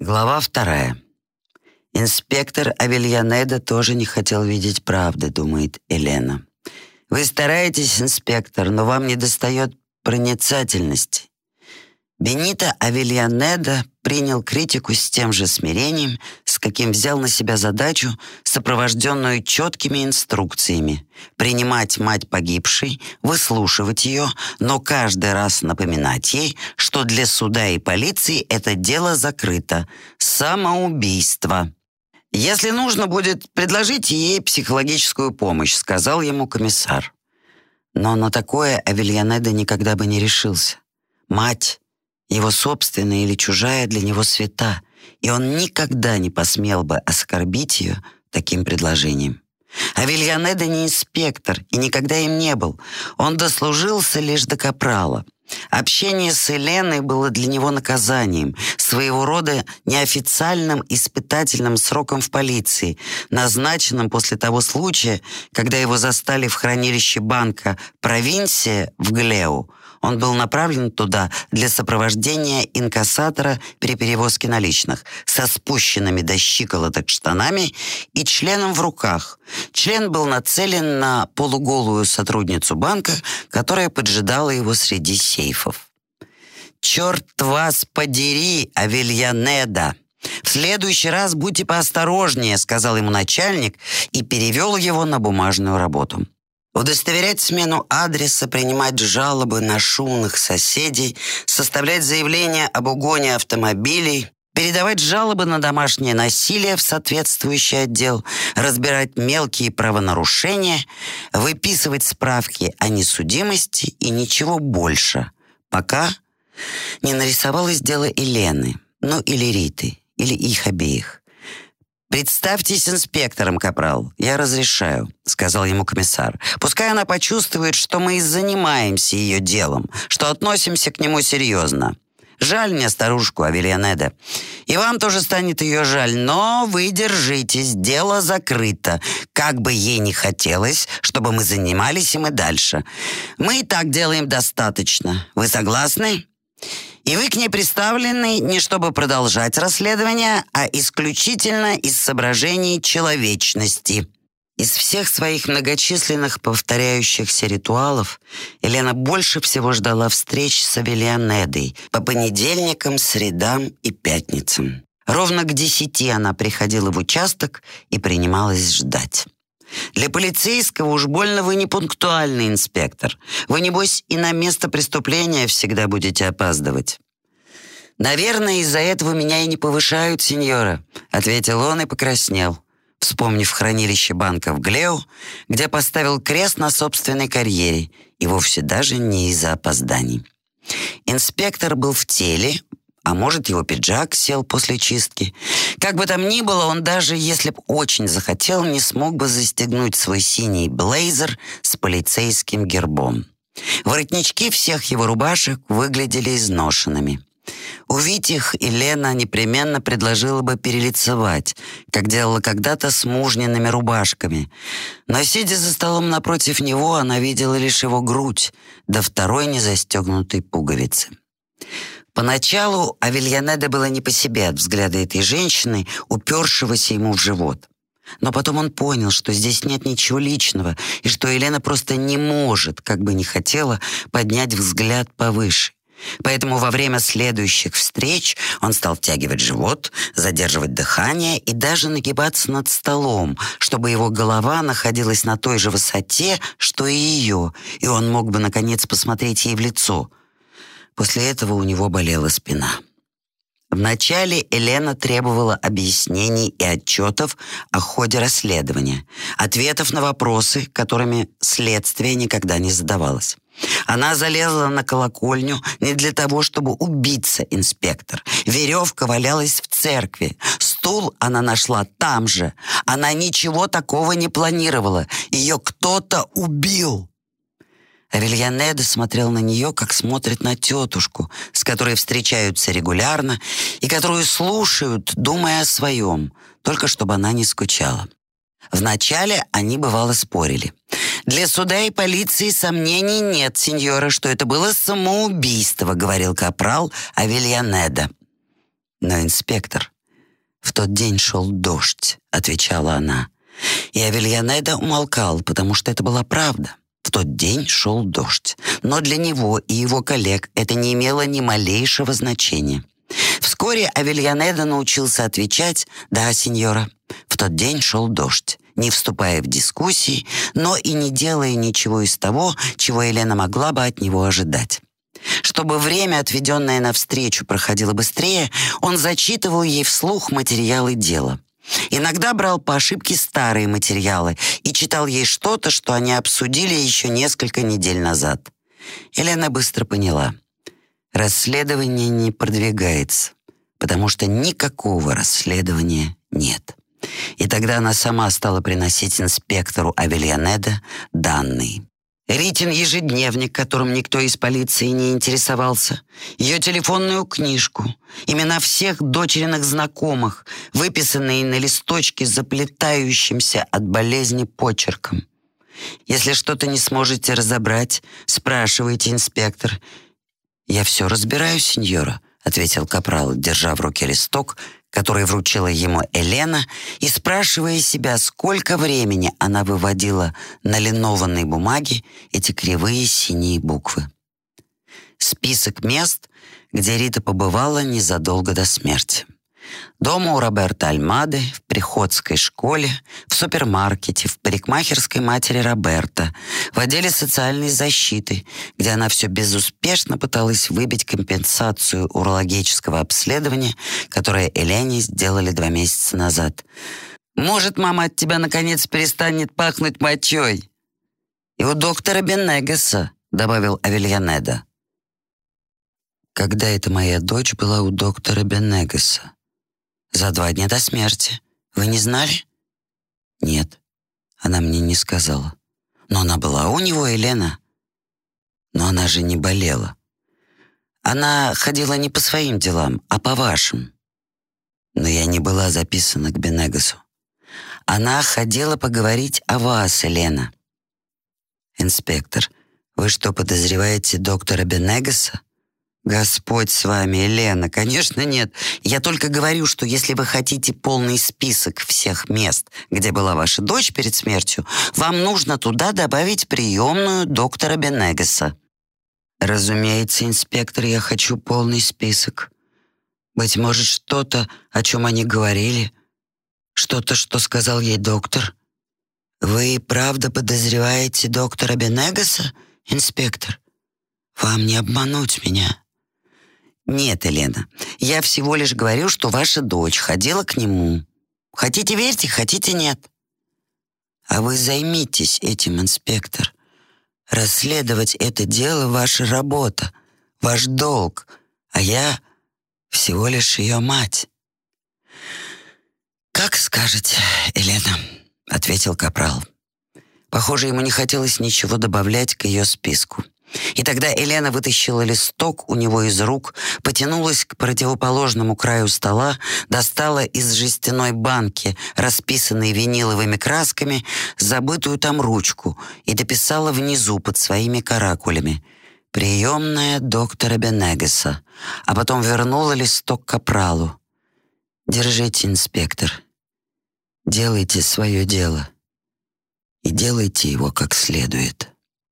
Глава вторая. Инспектор Авельянеда тоже не хотел видеть правды, думает Елена. Вы стараетесь, инспектор, но вам не достает проницательности. Бенито Авельянеда принял критику с тем же смирением, с каким взял на себя задачу, сопровожденную четкими инструкциями. Принимать мать погибшей, выслушивать ее, но каждый раз напоминать ей, что для суда и полиции это дело закрыто. Самоубийство. «Если нужно будет, предложите ей психологическую помощь», сказал ему комиссар. Но на такое Авельянеда никогда бы не решился. Мать его собственная или чужая для него свята, и он никогда не посмел бы оскорбить ее таким предложением. А Вильянеда не инспектор и никогда им не был. Он дослужился лишь до капрала. Общение с Еленой было для него наказанием, своего рода неофициальным испытательным сроком в полиции, назначенным после того случая, когда его застали в хранилище банка «Провинция» в Глеу, он был направлен туда для сопровождения инкассатора при перевозке наличных со спущенными до щиколоток штанами и членом в руках. Член был нацелен на полуголую сотрудницу банка, которая поджидала его среди сейфов. «Черт вас подери, Авельянеда!» «В следующий раз будьте поосторожнее», — сказал ему начальник и перевел его на бумажную работу. Удостоверять смену адреса, принимать жалобы на шумных соседей, составлять заявления об угоне автомобилей, передавать жалобы на домашнее насилие в соответствующий отдел, разбирать мелкие правонарушения, выписывать справки о несудимости и ничего больше, пока не нарисовалось дело Елены, ну или Риты, или их обеих. «Представьтесь инспектором, капрал. Я разрешаю», — сказал ему комиссар. «Пускай она почувствует, что мы и занимаемся ее делом, что относимся к нему серьезно. Жаль мне старушку Авельянеда. И вам тоже станет ее жаль, но вы держитесь, дело закрыто. Как бы ей не хотелось, чтобы мы занимались им и дальше. Мы и так делаем достаточно. Вы согласны?» И вы к ней представлены не чтобы продолжать расследование, а исключительно из соображений человечности. Из всех своих многочисленных повторяющихся ритуалов Елена больше всего ждала встреч с Авелионедой по понедельникам, средам и пятницам. Ровно к десяти она приходила в участок и принималась ждать. Для полицейского уж больно вы не пунктуальный инспектор. Вы, небось, и на место преступления всегда будете опаздывать. «Наверное, из-за этого меня и не повышают, сеньора», — ответил он и покраснел, вспомнив хранилище банка в Глео, где поставил крест на собственной карьере, и вовсе даже не из-за опозданий. Инспектор был в теле, а может, его пиджак сел после чистки. Как бы там ни было, он даже, если б очень захотел, не смог бы застегнуть свой синий блейзер с полицейским гербом. Воротнички всех его рубашек выглядели изношенными. Увидеть их, Елена непременно предложила бы перелицевать, как делала когда-то с мужниными рубашками. Но, сидя за столом напротив него, она видела лишь его грудь, до второй незастегнутой пуговицы. Поначалу Авельянеда было не по себе от взгляда этой женщины, упершегося ему в живот. Но потом он понял, что здесь нет ничего личного, и что Елена просто не может, как бы не хотела, поднять взгляд повыше. Поэтому во время следующих встреч он стал втягивать живот, задерживать дыхание и даже нагибаться над столом, чтобы его голова находилась на той же высоте, что и ее, и он мог бы, наконец, посмотреть ей в лицо — После этого у него болела спина. Вначале Елена требовала объяснений и отчетов о ходе расследования, ответов на вопросы, которыми следствие никогда не задавалось. Она залезла на колокольню не для того, чтобы убиться, инспектор. Веревка валялась в церкви. Стул она нашла там же. Она ничего такого не планировала. Ее кто-то убил. Авельянеда смотрел на нее, как смотрит на тетушку, с которой встречаются регулярно и которую слушают, думая о своем, только чтобы она не скучала. Вначале они, бывало, спорили. «Для суда и полиции сомнений нет, сеньора, что это было самоубийство», — говорил капрал Авельянеда. Но, инспектор, в тот день шел дождь, отвечала она. И Авельянеда умолкал, потому что это была правда. В тот день шел дождь. Но для него и его коллег это не имело ни малейшего значения. Вскоре Авельянеда научился отвечать «Да, сеньора». В тот день шел дождь, не вступая в дискуссии, но и не делая ничего из того, чего Елена могла бы от него ожидать. Чтобы время, отведенное на встречу, проходило быстрее, он зачитывал ей вслух материалы дела. Иногда брал по ошибке старые материалы и читал ей что-то, что они обсудили еще несколько недель назад. Елена быстро поняла. Расследование не продвигается, потому что никакого расследования нет. И тогда она сама стала приносить инспектору Авельянеда данные. Ритин ежедневник, которым никто из полиции не интересовался, ее телефонную книжку, имена всех дочериных знакомых, выписанные на листочке заплетающимся от болезни почерком. Если что-то не сможете разобрать, спрашивайте, инспектор. «Я все разбираю, сеньора», — ответил Капрал, держа в руке листок, который вручила ему Елена, и спрашивая себя, сколько времени она выводила на линованной бумаге эти кривые синие буквы. Список мест, где Рита побывала незадолго до смерти. Дома у Роберта Альмады, в приходской школе, в супермаркете, в парикмахерской матери Роберта, в отделе социальной защиты, где она все безуспешно пыталась выбить компенсацию урологического обследования, которое Элене сделали два месяца назад. «Может, мама от тебя наконец перестанет пахнуть мочой?» «И у доктора Бенегаса», — добавил Авельянеда. «Когда эта моя дочь была у доктора Бенегаса?» За два дня до смерти. Вы не знали? Нет, она мне не сказала. Но она была у него, Елена. Но она же не болела. Она ходила не по своим делам, а по вашим. Но я не была записана к Бенегасу. Она хотела поговорить о вас, Елена. Инспектор, вы что, подозреваете доктора Бенегаса? Господь с вами, Елена, конечно, нет. Я только говорю, что если вы хотите полный список всех мест, где была ваша дочь перед смертью, вам нужно туда добавить приемную доктора Бенегеса. Разумеется, инспектор, я хочу полный список. Быть может, что-то, о чем они говорили, что-то, что сказал ей доктор. Вы правда подозреваете доктора Бенегеса, инспектор? Вам не обмануть меня. «Нет, Елена, я всего лишь говорю, что ваша дочь ходила к нему. Хотите верьте, хотите нет». «А вы займитесь этим, инспектор. Расследовать это дело — ваша работа, ваш долг, а я всего лишь ее мать». «Как скажете, Елена», — ответил Капрал. Похоже, ему не хотелось ничего добавлять к ее списку. И тогда Елена вытащила листок у него из рук, потянулась к противоположному краю стола, достала из жестяной банки, расписанной виниловыми красками, забытую там ручку и дописала внизу под своими каракулями «Приемная доктора Бенегеса», а потом вернула листок капралу. «Держите, инспектор. Делайте свое дело. И делайте его как следует».